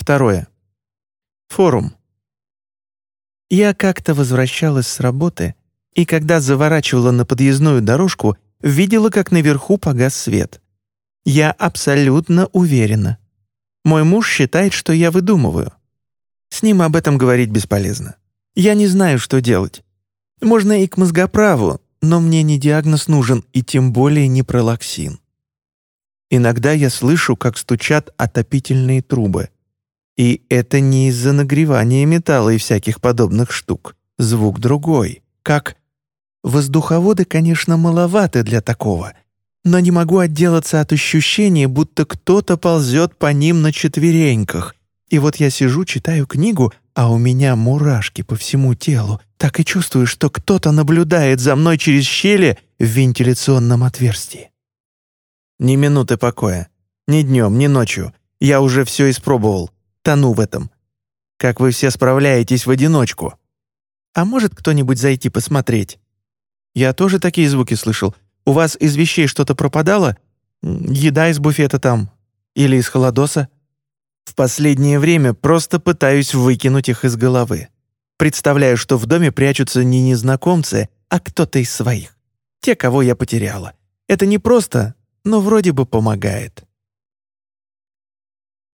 Второе. Форум. Я как-то возвращалась с работы, и когда заворачивала на подъездную дорожку, видела, как наверху погас свет. Я абсолютно уверена. Мой муж считает, что я выдумываю. С ним об этом говорить бесполезно. Я не знаю, что делать. Можно и к мозгоправу, но мне не диагноз нужен, и тем более не пролаксин. Иногда я слышу, как стучат отопительные трубы. И это не из-за нагревания металла и всяких подобных штук. Звук другой. Как... Воздуховоды, конечно, маловаты для такого, но не могу отделаться от ощущения, будто кто-то ползет по ним на четвереньках. И вот я сижу, читаю книгу, а у меня мурашки по всему телу. Так и чувствую, что кто-то наблюдает за мной через щели в вентиляционном отверстии. Ни минуты покоя. Ни днем, ни ночью. Я уже все испробовал. Тону в этом. Как вы все справляетесь в одиночку? А может кто-нибудь зайти посмотреть? Я тоже такие звуки слышал. У вас из вещей что-то пропадало? Еда из буфета там? Или из холодоса? В последнее время просто пытаюсь выкинуть их из головы. Представляю, что в доме прячутся не незнакомцы, а кто-то из своих. Те, кого я потеряла. Это не просто, но вроде бы помогает.